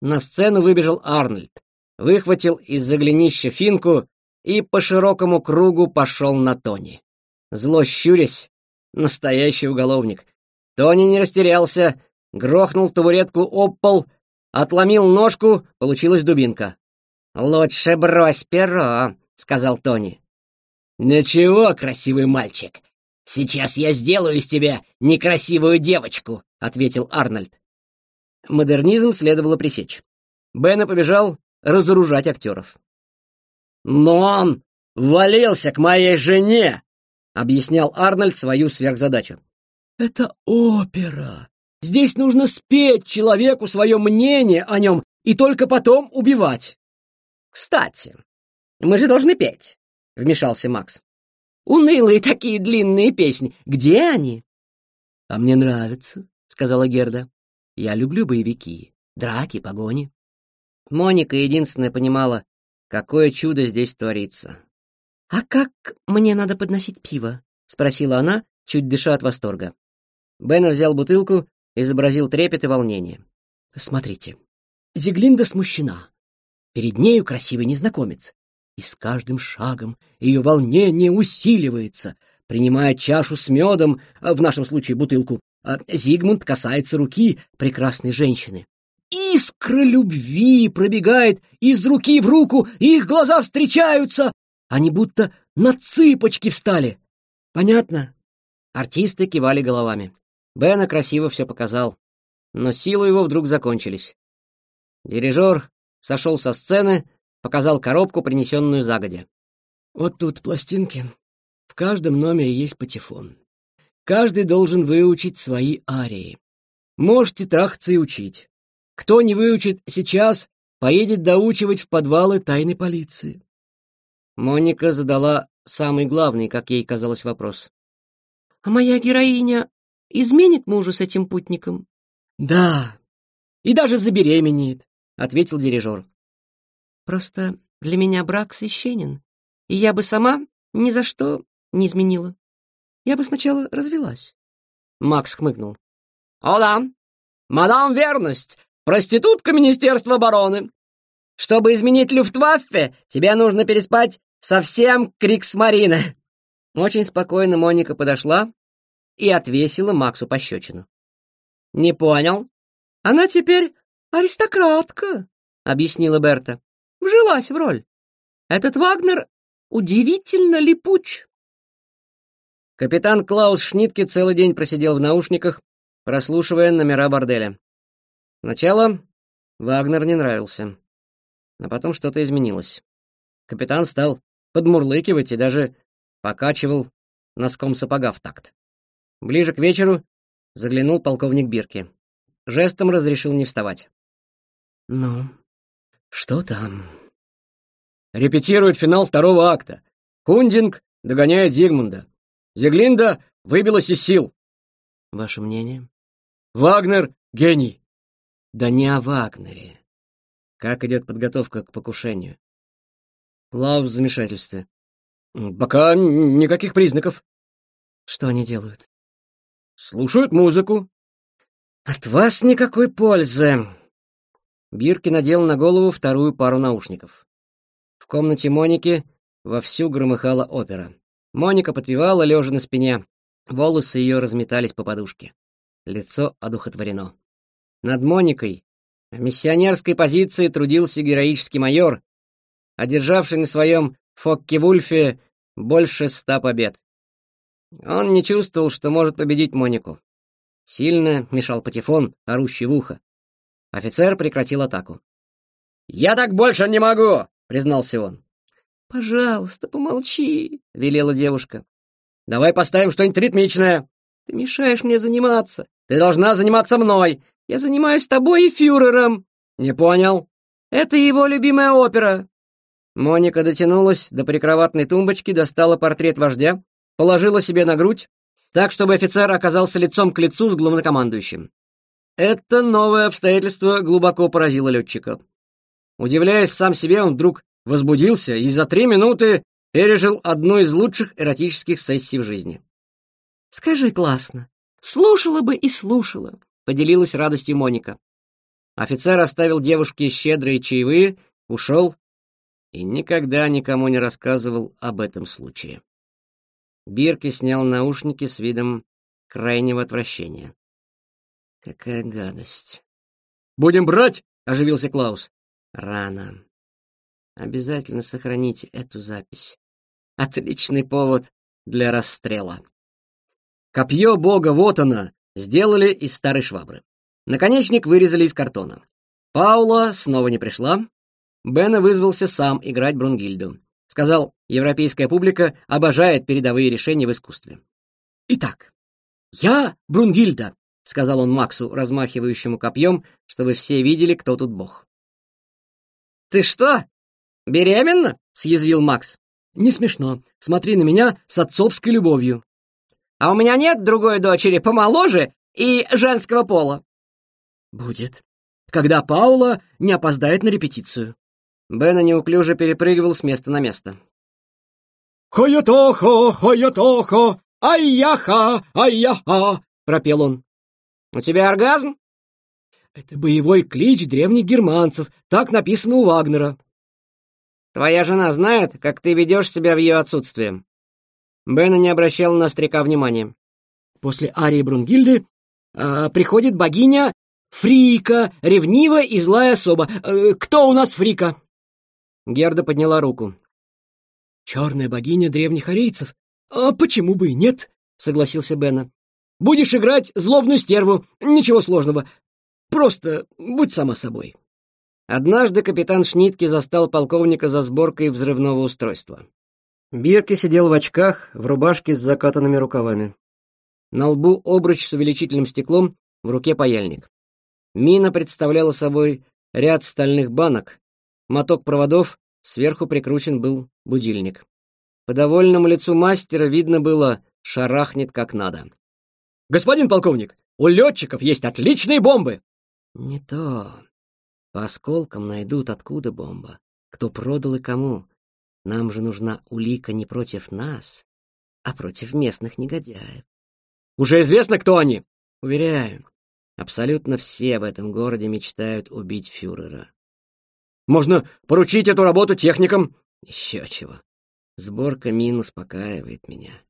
На сцену выбежал Арнольд, выхватил из-за глинища финку и по широкому кругу пошел на Тони. Зло щурясь, настоящий уголовник. Тони не растерялся, грохнул табуретку об пол, отломил ножку, получилась дубинка. «Лучше брось перо», — сказал Тони. «Ничего, красивый мальчик, сейчас я сделаю из тебя некрасивую девочку», — ответил Арнольд. Модернизм следовало пресечь. Бена побежал разоружать актеров. «Но он валился к моей жене!» — объяснял Арнольд свою сверхзадачу. «Это опера. Здесь нужно спеть человеку свое мнение о нем и только потом убивать». «Кстати, мы же должны петь», — вмешался Макс. «Унылые такие длинные песни. Где они?» «А мне нравится», — сказала Герда. Я люблю боевики, драки, погони. Моника единственная понимала, какое чудо здесь творится. «А как мне надо подносить пиво?» — спросила она, чуть дыша от восторга. Бена взял бутылку, изобразил трепет и волнение. «Смотрите, Зиглинда смущена. Перед нею красивый незнакомец. И с каждым шагом ее волнение усиливается, принимая чашу с медом, а в нашем случае бутылку, Зигмунд касается руки прекрасной женщины. Искра любви пробегает из руки в руку, их глаза встречаются. Они будто на цыпочки встали. Понятно? Артисты кивали головами. Бена красиво все показал, но силы его вдруг закончились. Дирижер сошел со сцены, показал коробку, принесенную загодя. «Вот тут пластинки. В каждом номере есть патефон. Каждый должен выучить свои арии. Можете трахаться и учить. Кто не выучит сейчас, поедет доучивать в подвалы тайной полиции. Моника задала самый главный, как ей казалось, вопрос. «А моя героиня изменит мужу с этим путником?» «Да, и даже забеременеет», — ответил дирижер. «Просто для меня брак священен, и я бы сама ни за что не изменила». Я бы сначала развелась. Макс хмыкнул. О да, мадам Верность, проститутка Министерства обороны. Чтобы изменить Люфтваффе, тебе нужно переспать совсем Криксмарина. Очень спокойно Моника подошла и отвесила Максу пощечину. «Не понял. Она теперь аристократка», — объяснила Берта. «Вжилась в роль. Этот Вагнер удивительно липуч». Капитан Клаус Шнитке целый день просидел в наушниках, прослушивая номера борделя. Сначала Вагнер не нравился, а потом что-то изменилось. Капитан стал подмурлыкивать и даже покачивал носком сапога в такт. Ближе к вечеру заглянул полковник Бирки. Жестом разрешил не вставать. «Ну, что там?» Репетирует финал второго акта. Кундинг догоняет Зигмунда. Зиглинда выбилась из сил. Ваше мнение? Вагнер — гений. Да не о Вагнере. Как идет подготовка к покушению? Лав в замешательстве. Пока никаких признаков. Что они делают? Слушают музыку. От вас никакой пользы. Бирки надел на голову вторую пару наушников. В комнате Моники вовсю громыхала опера. Моника подпевала, лежа на спине. Волосы ее разметались по подушке. Лицо одухотворено. Над Моникой в миссионерской позиции трудился героический майор, одержавший на своем Фокке-Вульфе больше ста побед. Он не чувствовал, что может победить Монику. Сильно мешал патефон, орущий в ухо. Офицер прекратил атаку. «Я так больше не могу!» — признался он. «Пожалуйста, помолчи», — велела девушка. «Давай поставим что-нибудь ритмичное». «Ты мешаешь мне заниматься». «Ты должна заниматься мной». «Я занимаюсь тобой и фюрером». «Не понял». «Это его любимая опера». Моника дотянулась до прикроватной тумбочки, достала портрет вождя, положила себе на грудь, так, чтобы офицер оказался лицом к лицу с главнокомандующим. Это новое обстоятельство глубоко поразило летчика. Удивляясь сам себе, он вдруг возбудился и за три минуты пережил одну из лучших эротических сессий в жизни. «Скажи, классно. Слушала бы и слушала», — поделилась радостью Моника. Офицер оставил девушке щедрые чаевые, ушел и никогда никому не рассказывал об этом случае. Бирки снял наушники с видом крайнего отвращения. «Какая гадость!» «Будем брать!» — оживился Клаус. «Рано обязательно сохраните эту запись. Отличный повод для расстрела. Копье бога, вот оно, сделали из старой швабры. Наконечник вырезали из картона. Паула снова не пришла. Бена вызвался сам играть Брунгильду. Сказал, европейская публика обожает передовые решения в искусстве. «Итак, я Брунгильда», — сказал он Максу, размахивающему копьем, чтобы все видели, кто тут бог. «Ты что, «Беременна?» — съязвил Макс. «Не смешно. Смотри на меня с отцовской любовью». «А у меня нет другой дочери помоложе и женского пола». «Будет. Когда Паула не опоздает на репетицию». Бена неуклюже перепрыгивал с места на место. «Хо-ё-то-хо, хо ай я ай я пропел он. «У тебя оргазм?» «Это боевой клич древних германцев, так написано у Вагнера», Твоя жена знает, как ты ведешь себя в ее отсутствии?» Бена не обращал на старика внимания. «После Арии Брунгильды э, приходит богиня Фрика, ревнивая и злая особа. Э, кто у нас Фрика?» Герда подняла руку. «Черная богиня древних арийцев. А почему бы и нет?» — согласился Бена. «Будешь играть злобную стерву. Ничего сложного. Просто будь сама собой». Однажды капитан Шнитке застал полковника за сборкой взрывного устройства. Бирки сидел в очках, в рубашке с закатанными рукавами. На лбу обруч с увеличительным стеклом, в руке паяльник. Мина представляла собой ряд стальных банок, моток проводов, сверху прикручен был будильник. По довольному лицу мастера видно было, шарахнет как надо. «Господин полковник, у летчиков есть отличные бомбы!» «Не то. По осколкам найдут, откуда бомба, кто продал и кому. Нам же нужна улика не против нас, а против местных негодяев. «Уже известно, кто они?» «Уверяю, абсолютно все в этом городе мечтают убить фюрера». «Можно поручить эту работу техникам?» «Еще чего. Сборка мин успокаивает меня.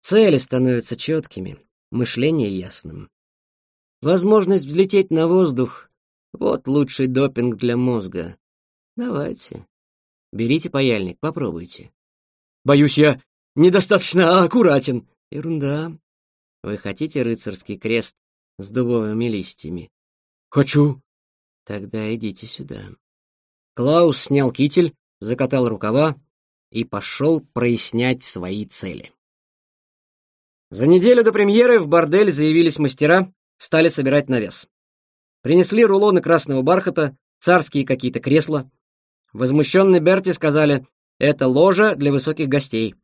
Цели становятся четкими, мышление ясным. Возможность взлететь на воздух вот лучший допинг для мозга. Давайте. Берите паяльник, попробуйте. Боюсь, я недостаточно аккуратен. Ерунда. Вы хотите рыцарский крест с дубовыми листьями? Хочу. Тогда идите сюда. Клаус снял китель, закатал рукава и пошел прояснять свои цели. За неделю до премьеры в бордель заявились мастера, стали собирать навес. Принесли рулоны красного бархата, царские какие-то кресла. Возмущенный Берти сказали, это ложа для высоких гостей.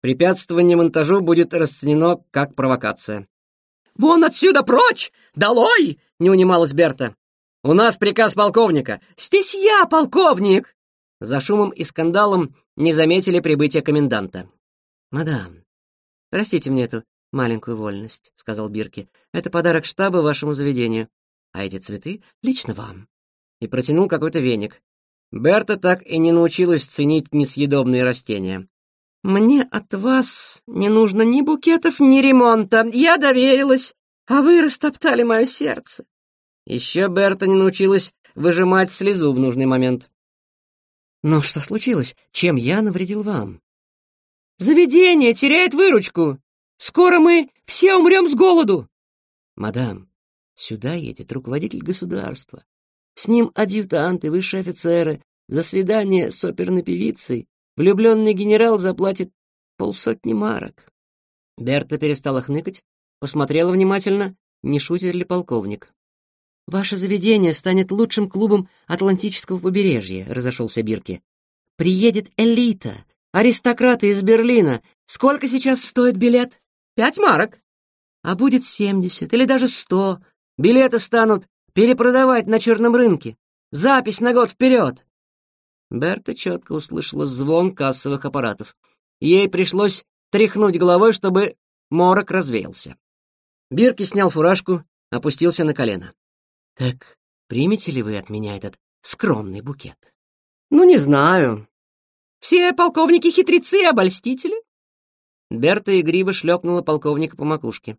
Препятствование монтажу будет расценено как провокация. «Вон отсюда прочь! Долой!» — не унималась Берта. «У нас приказ полковника!» «Здесь я, полковник!» За шумом и скандалом не заметили прибытия коменданта. «Мадам, простите мне эту маленькую вольность», — сказал Бирки. «Это подарок штаба вашему заведению а эти цветы лично вам». И протянул какой-то веник. Берта так и не научилась ценить несъедобные растения. «Мне от вас не нужно ни букетов, ни ремонта. Я доверилась, а вы растоптали мое сердце». Еще Берта не научилась выжимать слезу в нужный момент. «Но что случилось? Чем я навредил вам?» «Заведение теряет выручку. Скоро мы все умрем с голоду». «Мадам, Сюда едет руководитель государства. С ним адъютанты, высшие офицеры. За свидание с оперной певицей влюбленный генерал заплатит полсотни марок. Берта перестала хныкать, посмотрела внимательно, не шутит ли полковник. «Ваше заведение станет лучшим клубом Атлантического побережья», — разошелся Бирки. «Приедет элита, аристократы из Берлина. Сколько сейчас стоит билет? Пять марок. А будет семьдесят или даже сто, Билеты станут перепродавать на черном рынке. Запись на год вперед!» Берта четко услышала звон кассовых аппаратов. Ей пришлось тряхнуть головой, чтобы морок развеялся. Бирки снял фуражку, опустился на колено. «Так примете ли вы от меня этот скромный букет?» «Ну, не знаю. Все полковники хитрецы и обольстители». Берта игриво шлепнула полковника по макушке.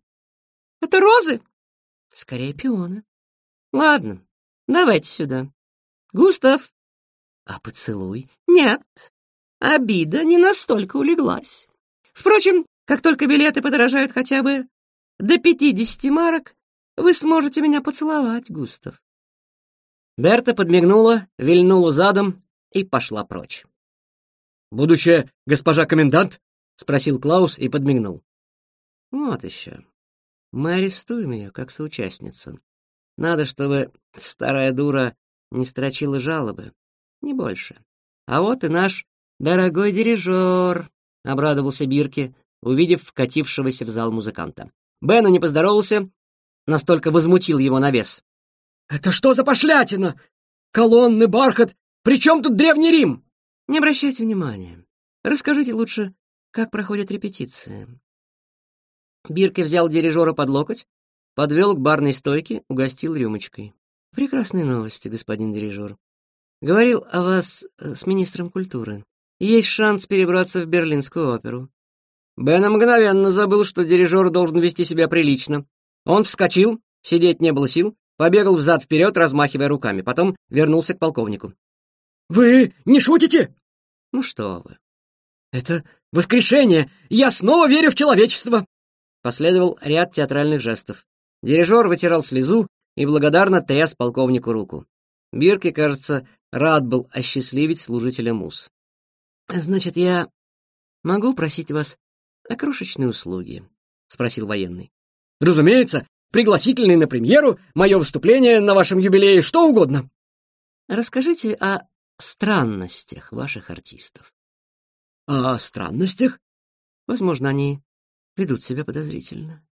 «Это розы? Скорее пионы. Ладно, давайте сюда. Густав. А поцелуй? Нет. Обида не настолько улеглась. Впрочем, как только билеты подорожают хотя бы до пятидесяти марок, вы сможете меня поцеловать, Густав. Берта подмигнула, вильнула задом и пошла прочь. «Будущая госпожа комендант?» — спросил Клаус и подмигнул. «Вот еще. Мы арестуем ее как соучастницу. Надо, чтобы старая дура не строчила жалобы, не больше. А вот и наш дорогой дирижер, — обрадовался Бирке, увидев вкатившегося в зал музыканта. Бена не поздоровался, настолько возмутил его навес. «Это что за пошлятина? Колонны, бархат! При чем тут Древний Рим?» «Не обращайте внимания. Расскажите лучше, как проходят репетиции. Бирки взял дирижера под локоть, подвел к барной стойке, угостил рюмочкой. «Прекрасные новости, господин дирижер. Говорил о вас э, с министром культуры. Есть шанс перебраться в Берлинскую оперу». Бен мгновенно забыл, что дирижер должен вести себя прилично. Он вскочил, сидеть не было сил, побегал взад-вперед, размахивая руками, потом вернулся к полковнику. «Вы не шутите?» «Ну что вы, это воскрешение! Я снова верю в человечество!» Последовал ряд театральных жестов. Дирижер вытирал слезу и благодарно тряс полковнику руку. Бирке, кажется, рад был осчастливить служителя мус. «Значит, я могу просить вас о крошечной услуге?» — спросил военный. «Разумеется! Пригласительный на премьеру, мое выступление на вашем юбилее, что угодно!» «Расскажите о странностях ваших артистов». «О странностях?» «Возможно, они ведут себя подозрительно.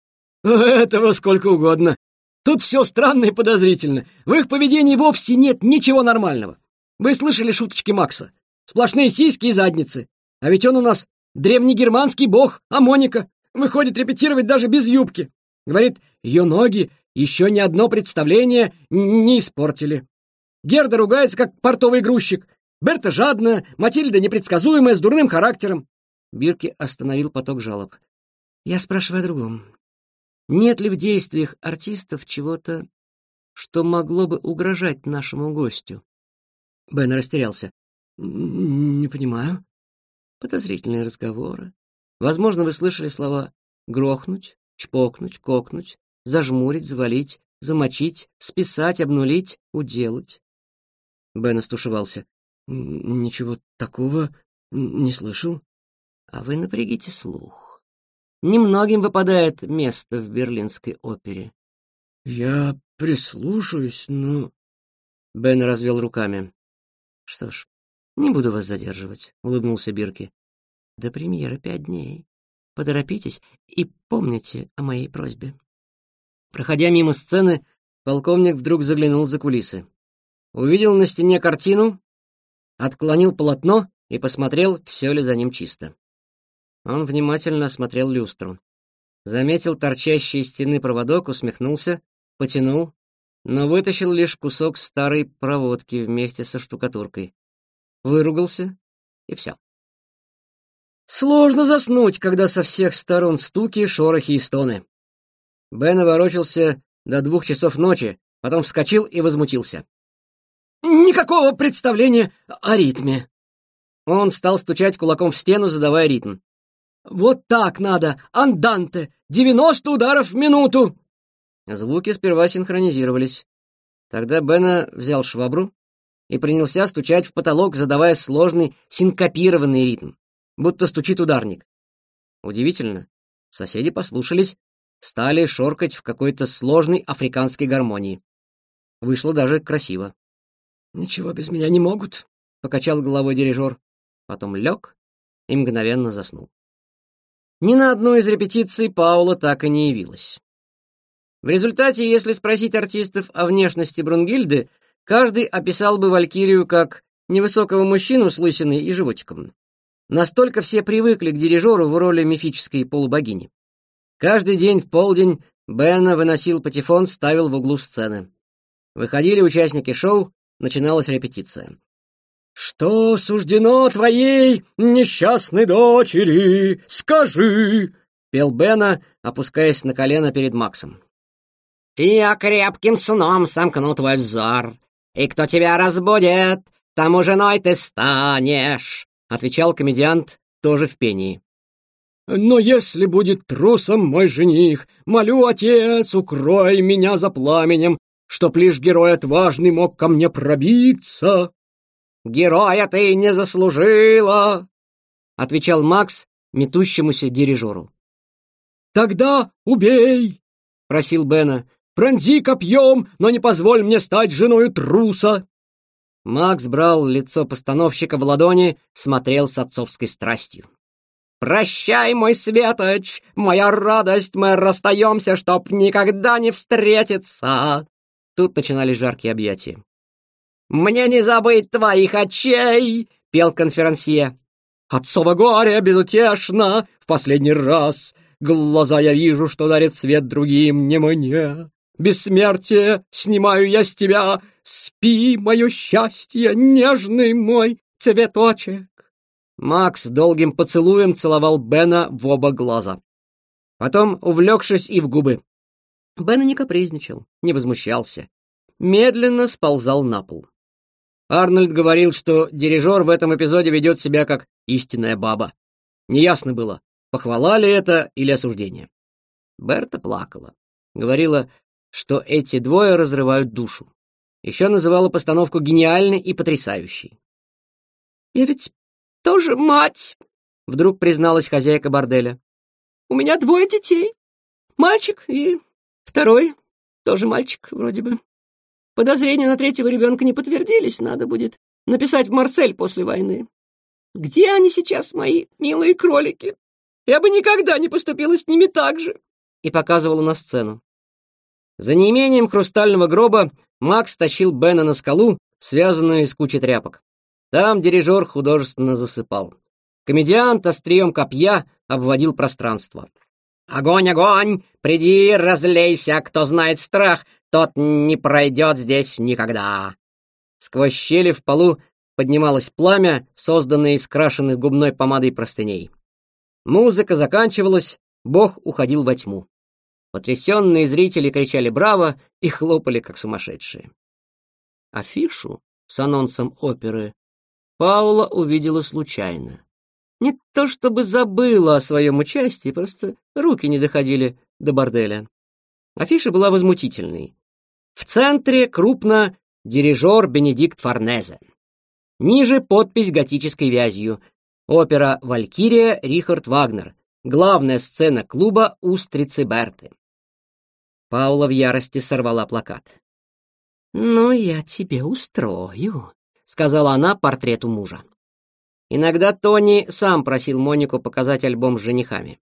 «Этого сколько угодно. Тут все странно и подозрительно. В их поведении вовсе нет ничего нормального. Вы слышали шуточки Макса? Сплошные сиськи и задницы. А ведь он у нас древнегерманский бог, а Моника выходит репетировать даже без юбки. Говорит, ее ноги еще ни одно представление не испортили. Герда ругается, как портовый грузчик. Берта жадная, Матильда непредсказуемая, с дурным характером. Бирки остановил поток жалоб. Я спрашиваю о другом. Нет ли в действиях артистов чего-то, что могло бы угрожать нашему гостю? Бен растерялся. Не понимаю. Подозрительные разговоры. Возможно, вы слышали слова грохнуть, чпокнуть, кокнуть, зажмурить, завалить, замочить, списать, обнулить, уделать. Бен остушевался. Ничего такого не слышал. А вы напрягите слух немногим выпадает место в берлинской опере. Я прислушаюсь, но Бен развел руками. Что ж, не буду вас задерживать, улыбнулся Бирки. До премьеры пять дней. Поторопитесь и помните о моей просьбе. Проходя мимо сцены, полковник вдруг заглянул за кулисы. Увидел на стене картину, отклонил полотно и посмотрел, все ли за ним чисто. Он внимательно осмотрел люстру. Заметил торчащие стены проводок, усмехнулся, потянул, но вытащил лишь кусок старой проводки вместе со штукатуркой. Выругался, и все. Сложно заснуть, когда со всех сторон стуки, шорохи и стоны. Бен ворочался до двух часов ночи, потом вскочил и возмутился. «Никакого представления о ритме!» Он стал стучать кулаком в стену, задавая ритм. Вот так надо! Анданте! Девяносто ударов в минуту!» Звуки сперва синхронизировались. Тогда Бена взял швабру и принялся стучать в потолок, задавая сложный синкопированный ритм, будто стучит ударник. Удивительно, соседи послушались, стали шоркать в какой-то сложной африканской гармонии. Вышло даже красиво. «Ничего без меня не могут», — покачал головой дирижер. Потом лег и мгновенно заснул. Ни на одной из репетиций Паула так и не явилась. В результате, если спросить артистов о внешности Брунгильды, каждый описал бы Валькирию как невысокого мужчину с лысиной и животиком. Настолько все привыкли к дирижеру в роли мифической полубогини. Каждый день в полдень Бена выносил патефон, ставил в углу сцены. Выходили участники шоу, начиналась репетиция что суждено твоей несчастной дочери? Скажи!» — пел Бена, опускаясь на колено перед Максом. «Я крепким сном сомкну твой взор, и кто тебя разбудит, тому женой ты станешь!» — отвечал комедиант, тоже в пении. «Но если будет трусом мой жених, молю, отец, укрой меня за пламенем, чтоб лишь герой отважный мог ко мне пробиться!» Героя ты не заслужила!» — отвечал Макс метущемуся дирижеру. «Тогда убей!» — просил Бена. «Пронзи копьем, но не позволь мне стать женой труса!» Макс брал лицо постановщика в ладони, смотрел с отцовской страстью. «Прощай, мой светоч, моя радость, мы расстаемся, чтоб никогда не встретиться!» Тут начинались жаркие объятия. «Мне не забыть твоих очей!» — пел конферансье. «Отцова горе безутешно в последний раз. Глаза я вижу, что дарит свет другим, не мне. Бессмертие снимаю я с тебя. Спи, мое счастье, нежный мой цветочек!» Макс долгим поцелуем целовал Бена в оба глаза. Потом, увлекшись и в губы, Бен не капризничал, не возмущался. Медленно сползал на пол. Арнольд говорил, что дирижер в этом эпизоде ведет себя как истинная баба. Неясно было, похвала ли это или осуждение. Берта плакала. Говорила, что эти двое разрывают душу. Еще называла постановку гениальной и потрясающей. «Я ведь тоже мать!» — вдруг призналась хозяйка борделя. «У меня двое детей. Мальчик и второй, тоже мальчик вроде бы. Подозрения на третьего ребенка не подтвердились, надо будет написать в Марсель после войны. Где они сейчас, мои милые кролики? Я бы никогда не поступила с ними так же!» И показывала на сцену. За неимением хрустального гроба Макс тащил Бена на скалу, связанную из кучи тряпок. Там дирижер художественно засыпал. Комедиант острием копья обводил пространство. «Огонь, огонь! Приди, разлейся, кто знает страх! Тот не пройдет здесь никогда. Сквозь щели в полу поднималось пламя, созданное из крашенных губной помадой простыней. Музыка заканчивалась, бог уходил во тьму. Потрясенные зрители кричали «Браво!» и хлопали, как сумасшедшие. Афишу с анонсом оперы Паула увидела случайно. Не то чтобы забыла о своем участии, просто руки не доходили до борделя. Афиша была возмутительной. В центре крупно дирижер Бенедикт Форнезе. Ниже подпись готической вязью. Опера «Валькирия» Рихард Вагнер. Главная сцена клуба «Устрицы Берты». Паула в ярости сорвала плакат. «Ну, я тебе устрою», — сказала она портрету мужа. Иногда Тони сам просил Монику показать альбом с женихами.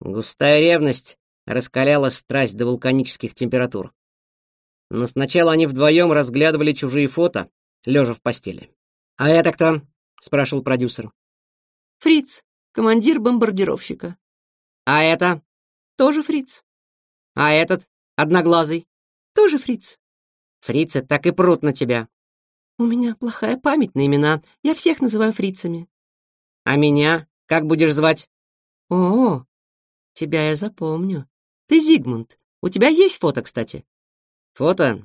Густая ревность раскаляла страсть до вулканических температур. Но сначала они вдвоем разглядывали чужие фото, лежа в постели. «А это кто?» — спрашивал продюсер. «Фриц, командир бомбардировщика». «А это?» «Тоже Фриц». «А этот? Одноглазый?» «Тоже Фриц». «Фрицы так и прут на тебя». «У меня плохая память на имена. Я всех называю Фрицами». «А меня? Как будешь звать?» «О, тебя я запомню. Ты Зигмунд. У тебя есть фото, кстати?» «Фото?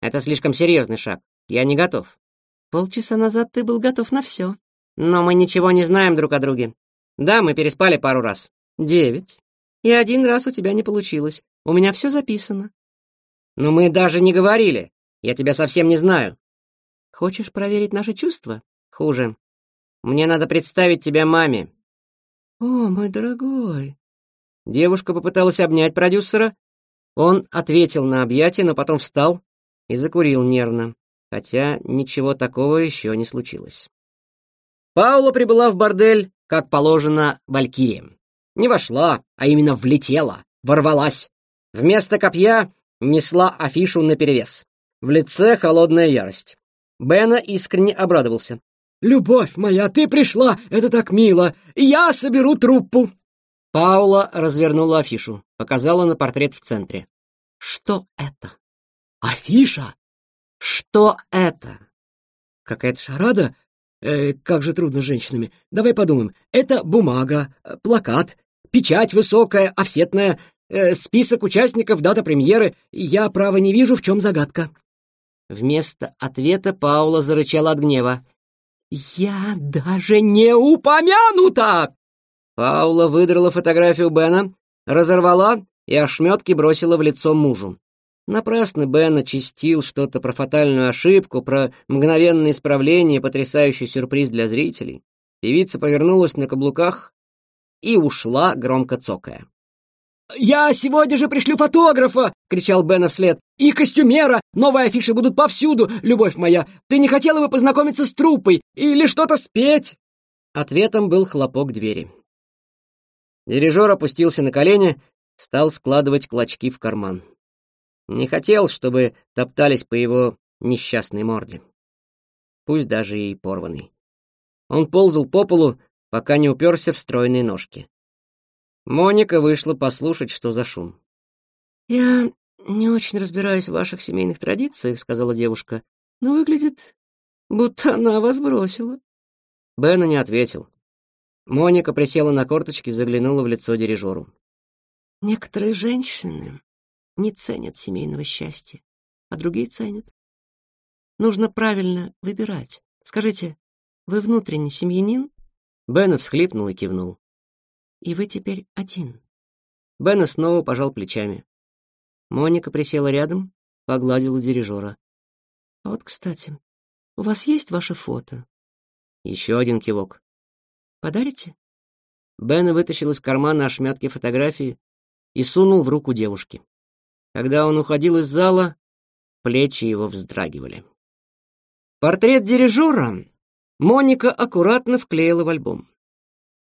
Это слишком серьезный шаг. Я не готов». «Полчаса назад ты был готов на все». «Но мы ничего не знаем друг о друге. Да, мы переспали пару раз». «Девять. И один раз у тебя не получилось. У меня все записано». «Но мы даже не говорили. Я тебя совсем не знаю». «Хочешь проверить наши чувства? Хуже. Мне надо представить тебя маме». «О, мой дорогой». Девушка попыталась обнять продюсера, он ответил на объятие, но потом встал и закурил нервно, хотя ничего такого еще не случилось. Паула прибыла в бордель, как положено, валькирием. Не вошла, а именно влетела, ворвалась. Вместо копья несла афишу наперевес. В лице холодная ярость. Бена искренне обрадовался. «Любовь моя, ты пришла, это так мило! Я соберу труппу!» Паула развернула афишу, показала на портрет в центре. «Что это?» «Афиша! Что это?» «Какая-то шарада? Э, как же трудно с женщинами. Давай подумаем. Это бумага, э, плакат, печать высокая, офсетная, э, список участников, дата премьеры. Я, право, не вижу, в чем загадка». Вместо ответа Паула зарычала от гнева. «Я даже не упомянута!» Паула выдрала фотографию Бена, разорвала и ошметки бросила в лицо мужу. Напрасно Бен очистил что-то про фатальную ошибку, про мгновенное исправление потрясающий сюрприз для зрителей. Певица повернулась на каблуках и ушла, громко цокая. «Я сегодня же пришлю фотографа!» — кричал Бена вслед. «И костюмера! Новые афиши будут повсюду, любовь моя! Ты не хотела бы познакомиться с труппой или что-то спеть?» Ответом был хлопок двери. Дирижер опустился на колени, стал складывать клочки в карман. Не хотел, чтобы топтались по его несчастной морде. Пусть даже и порванный. Он ползал по полу, пока не уперся в стройные ножки. Моника вышла послушать, что за шум. «Я не очень разбираюсь в ваших семейных традициях», — сказала девушка, «но выглядит, будто она вас бросила». Бена не ответил. Моника присела на корточки, и заглянула в лицо дирижеру. Некоторые женщины не ценят семейного счастья, а другие ценят. Нужно правильно выбирать. Скажите, вы внутренний семьянин? Бена всхлипнул и кивнул. И вы теперь один. Бен снова пожал плечами. Моника присела рядом, погладила дирижера. А «Вот, кстати, у вас есть ваше фото?» Еще один кивок. Подарите? Бена вытащил из кармана ошметки фотографии и сунул в руку девушки. Когда он уходил из зала, плечи его вздрагивали. Портрет дирижера Моника аккуратно вклеила в альбом.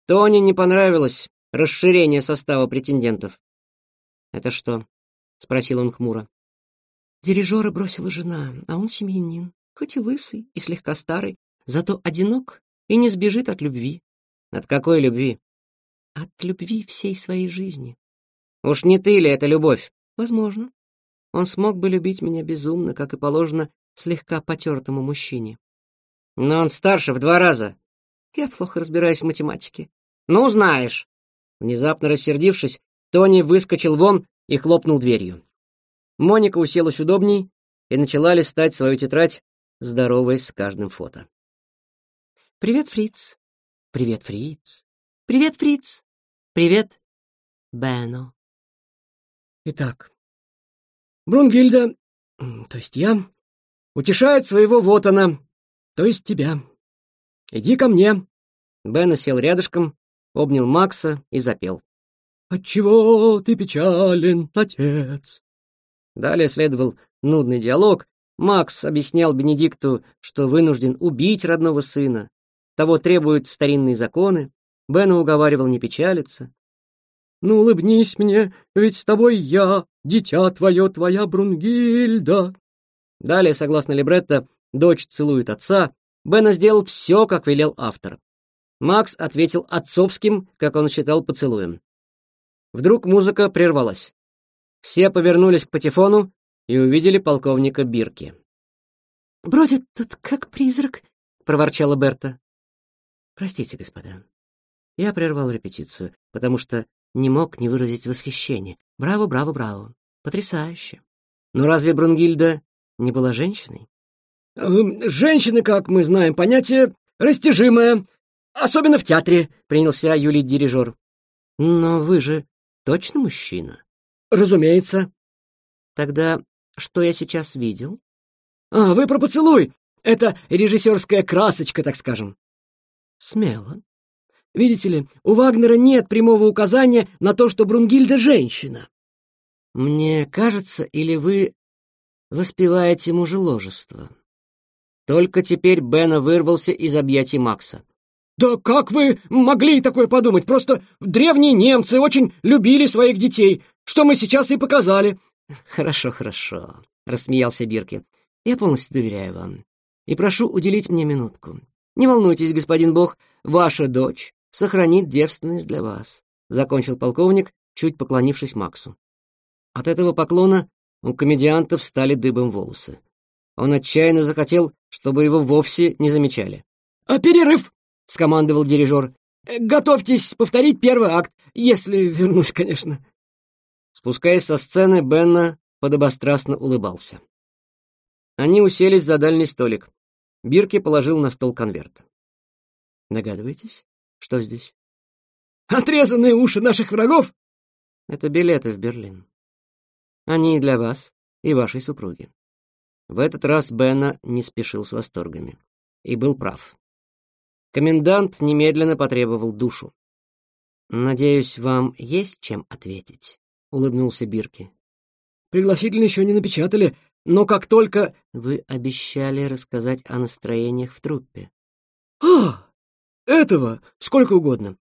Тони не понравилось расширение состава претендентов. «Это что?» — спросил он хмуро. Дирижера бросила жена, а он семьянин, хоть и лысый и слегка старый, зато одинок и не сбежит от любви. От какой любви? От любви всей своей жизни. Уж не ты ли это любовь? Возможно. Он смог бы любить меня безумно, как и положено слегка потертому мужчине. Но он старше в два раза. Я плохо разбираюсь в математике. Ну, знаешь. Внезапно рассердившись, Тони выскочил вон и хлопнул дверью. Моника уселась удобней и начала листать свою тетрадь, здороваясь с каждым фото. «Привет, Фриц. «Привет, Фриц!» «Привет, Фриц!» «Привет, Бено!» Итак, Брунгильда, то есть я, утешает своего вот она, то есть тебя. Иди ко мне. Бена сел рядышком, обнял Макса и запел. «Отчего ты печален, отец?» Далее следовал нудный диалог. Макс объяснял Бенедикту, что вынужден убить родного сына, того требуют старинные законы. Бена уговаривал не печалиться. «Ну, улыбнись мне, ведь с тобой я, дитя твое, твоя Брунгильда». Далее, согласно либретто, дочь целует отца. Бена сделал все, как велел автор. Макс ответил отцовским, как он считал, поцелуем. Вдруг музыка прервалась. Все повернулись к патефону и увидели полковника Бирки. «Бродит тут как призрак», — проворчала Берта. Простите, господа. Я прервал репетицию, потому что не мог не выразить восхищения. Браво, браво, браво. Потрясающе. Но разве Брунгильда не была женщиной? Эм, «Женщины, как мы знаем, понятие растяжимое, особенно в театре», — принялся Юлий дирижер. «Но вы же точно мужчина?» «Разумеется». «Тогда что я сейчас видел?» «А, вы про поцелуй! Это режиссерская красочка, так скажем». Смело. Видите ли, у Вагнера нет прямого указания на то, что Брунгильда женщина. Мне кажется, или вы воспеваете мужеложество. Только теперь Бена вырвался из объятий Макса. «Да как вы могли такое подумать? Просто древние немцы очень любили своих детей, что мы сейчас и показали». «Хорошо, хорошо», — рассмеялся Бирки. «Я полностью доверяю вам и прошу уделить мне минутку. «Не волнуйтесь, господин Бог, ваша дочь сохранит девственность для вас», закончил полковник, чуть поклонившись Максу. От этого поклона у комедианта встали дыбом волосы. Он отчаянно захотел, чтобы его вовсе не замечали. А «Перерыв!» — скомандовал дирижер. «Готовьтесь повторить первый акт, если вернусь, конечно». Спускаясь со сцены, Бенна подобострастно улыбался. Они уселись за дальний столик. Бирки положил на стол конверт. Догадываетесь, что здесь? Отрезанные уши наших врагов? Это билеты в Берлин. Они и для вас, и вашей супруги. В этот раз Бена не спешил с восторгами. И был прав. Комендант немедленно потребовал душу. «Надеюсь, вам есть чем ответить?» — улыбнулся Бирки. «Пригласительно еще не напечатали, но как только вы обещали рассказать о настроениях в труппе. А, этого сколько угодно.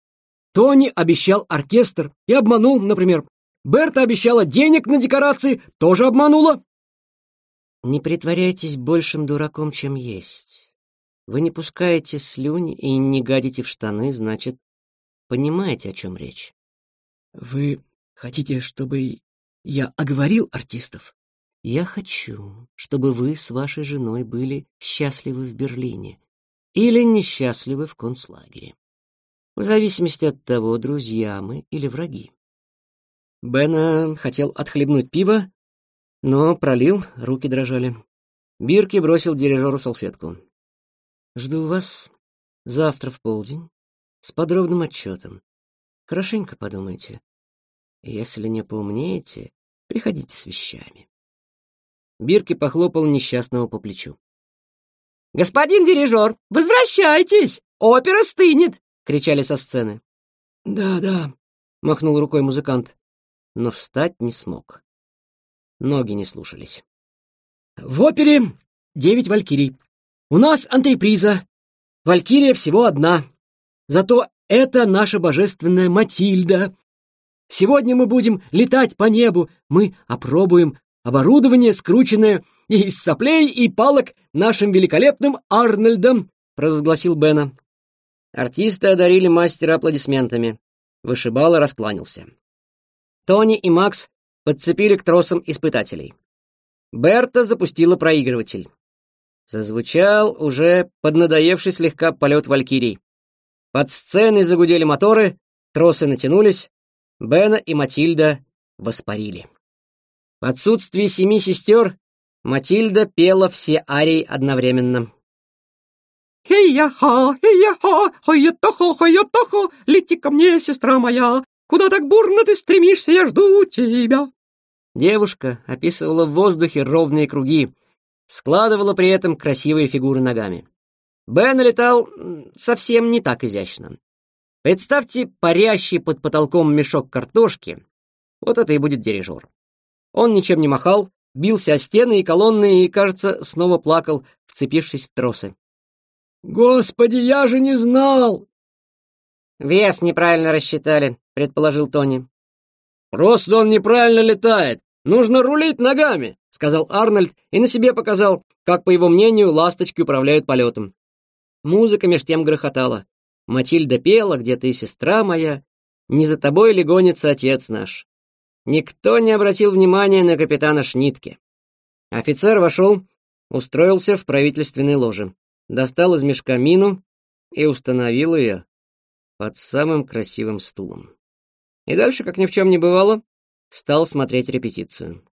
Тони обещал оркестр и обманул, например. Берта обещала денег на декорации, тоже обманула. Не притворяйтесь большим дураком, чем есть. Вы не пускаете слюни и не гадите в штаны, значит, понимаете, о чем речь. Вы хотите, чтобы я оговорил артистов? Я хочу, чтобы вы с вашей женой были счастливы в Берлине или несчастливы в концлагере. В зависимости от того, друзья мы или враги. Бена хотел отхлебнуть пиво, но пролил, руки дрожали. Бирки бросил дирижеру салфетку. «Жду вас завтра в полдень с подробным отчетом. Хорошенько подумайте. Если не поумнеете, приходите с вещами». Бирки похлопал несчастного по плечу. «Господин дирижер, возвращайтесь! Опера стынет!» — кричали со сцены. «Да, да», — махнул рукой музыкант, но встать не смог. Ноги не слушались. «В опере девять валькирий. У нас антреприза. Валькирия всего одна. Зато это наша божественная Матильда. Сегодня мы будем летать по небу, мы опробуем оборудование, скрученное из соплей и палок нашим великолепным Арнольдом», — провозгласил Бена. Артисты одарили мастера аплодисментами. Вышибала раскланялся. Тони и Макс подцепили к тросам испытателей. Берта запустила проигрыватель. Зазвучал уже поднадоевший слегка полет Валькирий. Под сценой загудели моторы, тросы натянулись, Бена и Матильда воспарили. В отсутствие семи сестер Матильда пела все арии одновременно. «Хей-я-ха, хей-я-ха, я тохо, хой я тохо, лети ко мне, сестра моя, куда так бурно ты стремишься, я жду тебя!» Девушка описывала в воздухе ровные круги, складывала при этом красивые фигуры ногами. Бен летал совсем не так изящно. Представьте парящий под потолком мешок картошки. Вот это и будет дирижер. Он ничем не махал, бился о стены и колонны и, кажется, снова плакал, вцепившись в тросы. «Господи, я же не знал!» «Вес неправильно рассчитали», — предположил Тони. «Просто он неправильно летает. Нужно рулить ногами», — сказал Арнольд и на себе показал, как, по его мнению, ласточки управляют полетом. Музыка меж тем грохотала. Матильда пела, где ты, сестра моя, не за тобой ли гонится отец наш? Никто не обратил внимания на капитана Шнитке. Офицер вошел, устроился в правительственной ложе, достал из мешка мину и установил ее под самым красивым стулом. И дальше, как ни в чем не бывало, стал смотреть репетицию.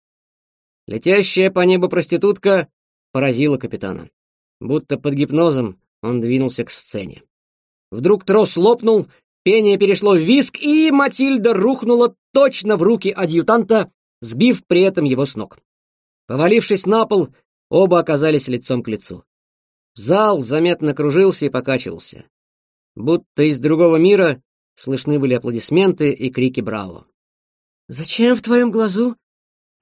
Летящая по небу проститутка поразила капитана. Будто под гипнозом он двинулся к сцене. Вдруг трос лопнул, Пение перешло в виск, и Матильда рухнула точно в руки адъютанта, сбив при этом его с ног. Повалившись на пол, оба оказались лицом к лицу. Зал заметно кружился и покачивался. Будто из другого мира слышны были аплодисменты и крики «Браво!». «Зачем в твоем глазу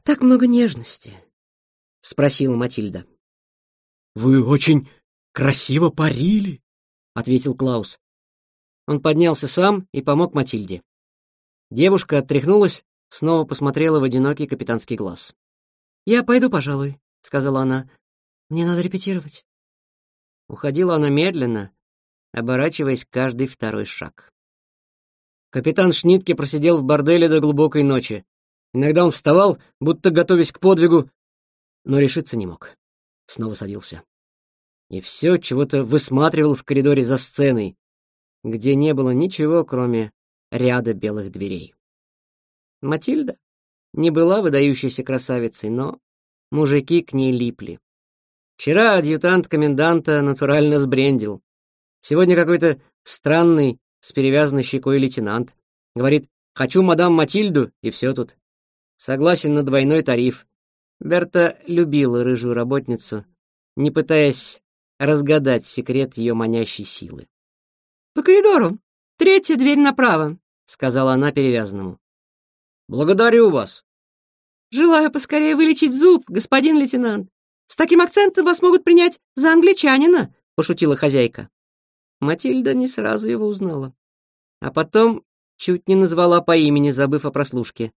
так много нежности?» — спросила Матильда. «Вы очень красиво парили», — ответил Клаус. Он поднялся сам и помог Матильде. Девушка отряхнулась, снова посмотрела в одинокий капитанский глаз. «Я пойду, пожалуй», — сказала она. «Мне надо репетировать». Уходила она медленно, оборачиваясь каждый второй шаг. Капитан Шнитке просидел в борделе до глубокой ночи. Иногда он вставал, будто готовясь к подвигу, но решиться не мог. Снова садился. И все чего-то высматривал в коридоре за сценой, где не было ничего, кроме ряда белых дверей. Матильда не была выдающейся красавицей, но мужики к ней липли. Вчера адъютант коменданта натурально сбрендил. Сегодня какой-то странный, с перевязанной щекой лейтенант. Говорит, хочу мадам Матильду, и все тут. Согласен на двойной тариф. Берта любила рыжую работницу, не пытаясь разгадать секрет ее манящей силы. «По коридору. Третья дверь направо», — сказала она перевязанному. «Благодарю вас». «Желаю поскорее вылечить зуб, господин лейтенант. С таким акцентом вас могут принять за англичанина», — пошутила хозяйка. Матильда не сразу его узнала. А потом чуть не назвала по имени, забыв о прослушке.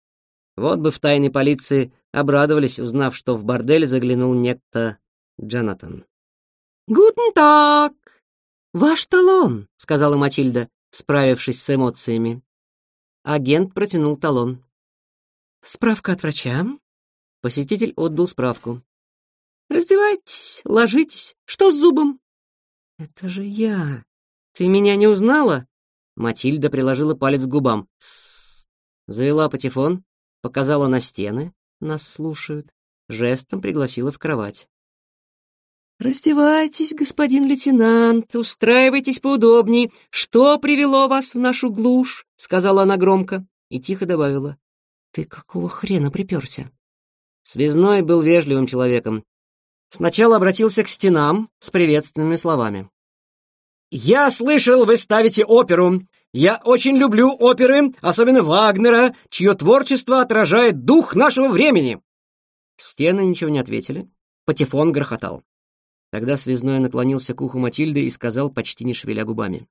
Вот бы в тайной полиции обрадовались, узнав, что в бордель заглянул некто Джонатан. «Гутен так!» «Ваш талон!» — сказала Матильда, справившись с эмоциями. Агент протянул талон. «Справка от врача?» Посетитель отдал справку. «Раздевайтесь, ложитесь. Что с зубом?» «Это же я. Ты меня не узнала?» Матильда приложила палец к губам. «Тссс». Завела патефон, показала на стены, нас слушают, жестом пригласила в кровать. «Раздевайтесь, господин лейтенант, устраивайтесь поудобней. Что привело вас в нашу глушь?» — сказала она громко и тихо добавила. «Ты какого хрена приперся?» Связной был вежливым человеком. Сначала обратился к стенам с приветственными словами. «Я слышал, вы ставите оперу. Я очень люблю оперы, особенно Вагнера, чье творчество отражает дух нашего времени». Стены ничего не ответили. Патефон грохотал. Тогда связной наклонился к уху Матильды и сказал, почти не шевеля губами.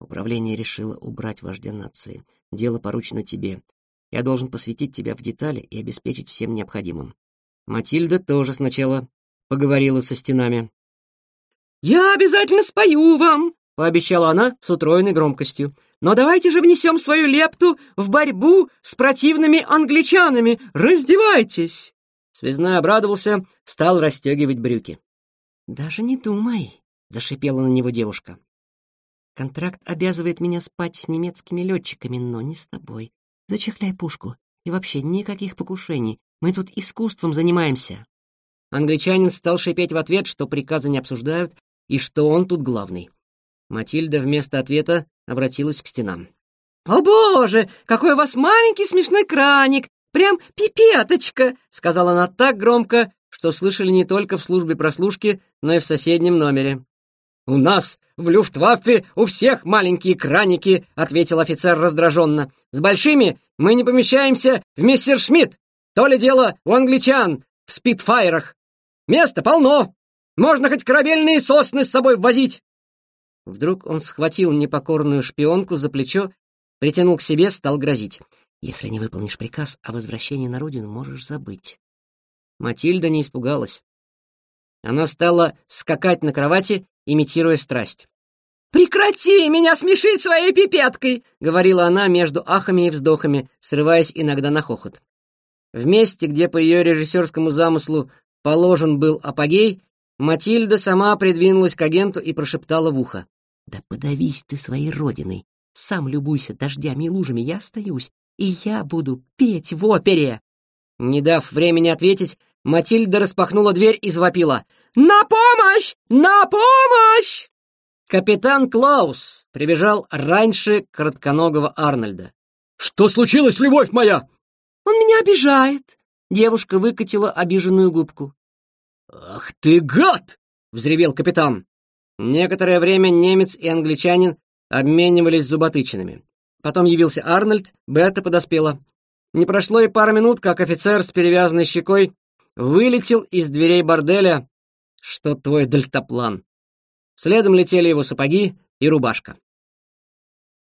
«Управление решило убрать вождя нации. Дело поручено тебе. Я должен посвятить тебя в детали и обеспечить всем необходимым». Матильда тоже сначала поговорила со стенами. «Я обязательно спою вам!» — пообещала она с утроенной громкостью. «Но давайте же внесем свою лепту в борьбу с противными англичанами! Раздевайтесь!» Связной обрадовался, стал расстегивать брюки. «Даже не думай», — зашипела на него девушка. «Контракт обязывает меня спать с немецкими летчиками, но не с тобой. Зачехляй пушку. И вообще никаких покушений. Мы тут искусством занимаемся». Англичанин стал шипеть в ответ, что приказы не обсуждают и что он тут главный. Матильда вместо ответа обратилась к стенам. «О боже, какой у вас маленький смешной краник! Прям пипеточка!» — сказала она так громко, что слышали не только в службе прослушки, но и в соседнем номере. «У нас в Люфтваффе у всех маленькие краники», — ответил офицер раздраженно. «С большими мы не помещаемся в мистер Шмидт. То ли дело у англичан в спитфайрах. Места полно. Можно хоть корабельные сосны с собой возить». Вдруг он схватил непокорную шпионку за плечо, притянул к себе, стал грозить. «Если не выполнишь приказ о возвращении на родину, можешь забыть. Матильда не испугалась. Она стала скакать на кровати, имитируя страсть. «Прекрати меня смешить своей пипеткой!» — говорила она между ахами и вздохами, срываясь иногда на хохот. В месте, где по ее режиссерскому замыслу положен был апогей, Матильда сама придвинулась к агенту и прошептала в ухо. «Да подавись ты своей родиной! Сам любуйся дождями и лужами, я остаюсь, и я буду петь в опере!» Не дав времени ответить, Матильда распахнула дверь и завопила. «На помощь! На помощь!» Капитан Клаус прибежал раньше коротконогого Арнольда. «Что случилось, любовь моя?» «Он меня обижает!» Девушка выкатила обиженную губку. «Ах ты гад!» — взревел капитан. Некоторое время немец и англичанин обменивались зуботычинами. Потом явился Арнольд, Бетта подоспела. Не прошло и пары минут, как офицер с перевязанной щекой вылетел из дверей борделя. Что твой дельтаплан? Следом летели его сапоги и рубашка.